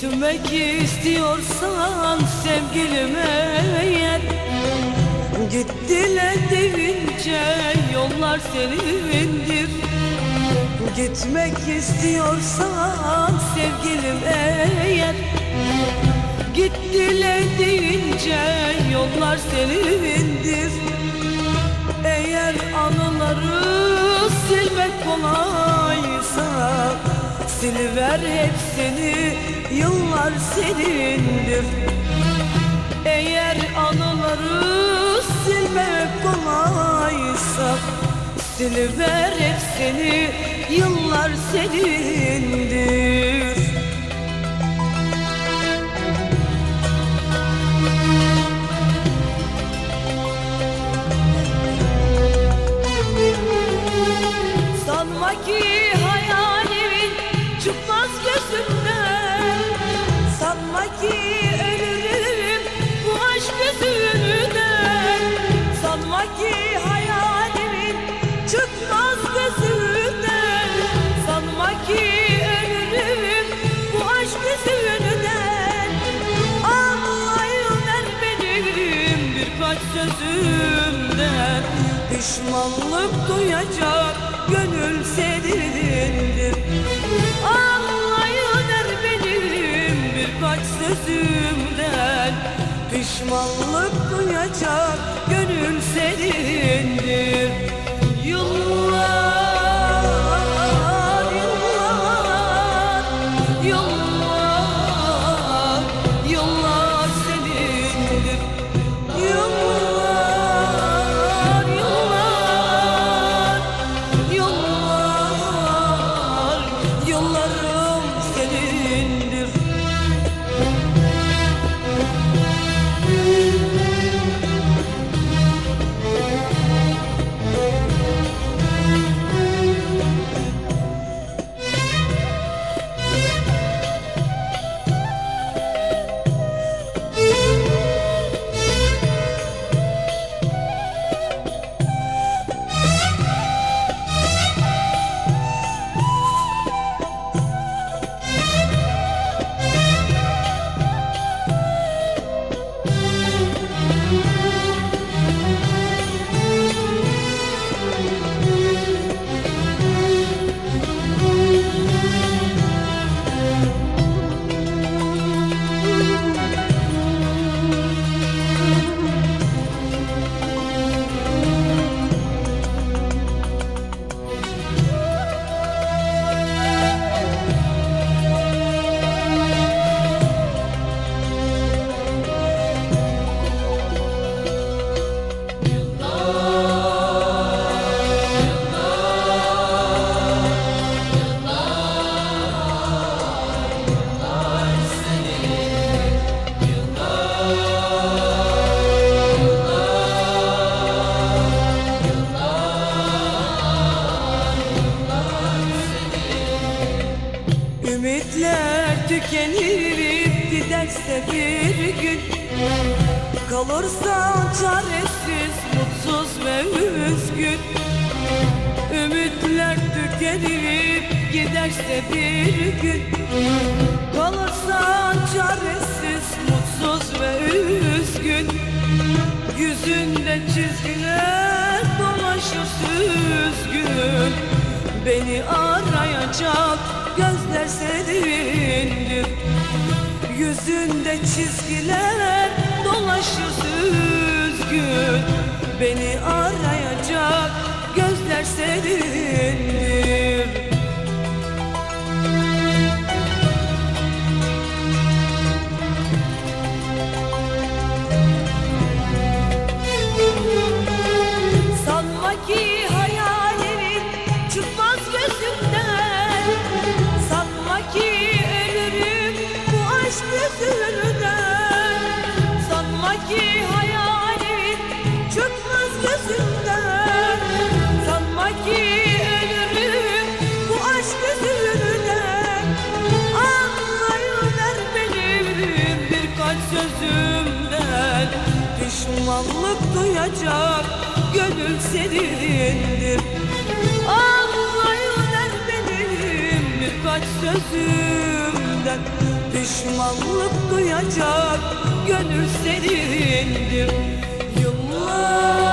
Gitmek istiyorsan sevgilim eğer Git dile deyince yollar senindir Gitmek istiyorsan sevgilim eğer Git dile deyince yollar senindir Eğer anıları silmek kolaysa Siliver hepsini. Yıllar senindir. Eğer anıları silmek kolaysa Siliver hepsini. Yıllar senindir sözümden. Pişmanlık duyacak gönül senindir sözümden Pişmanlık duyacak gönül senindir giderse bir gün Kalırsa çaresiz, mutsuz ve üzgün. Ümitler tükenip giderse bir gün Kalırsa çaresiz, mutsuz ve üzgün. Yüzünde çizgiler dolaşır süzgün. Beni arayacak gözler senindir Yüzünde çizgiler dolaşır süzgün. Beni arayacak gözler senindir Pişmanlık duyacak gönül senindir Anlayıver benim birkaç sözümden. Pişmanlık duyacak gönül senindir Yıllar,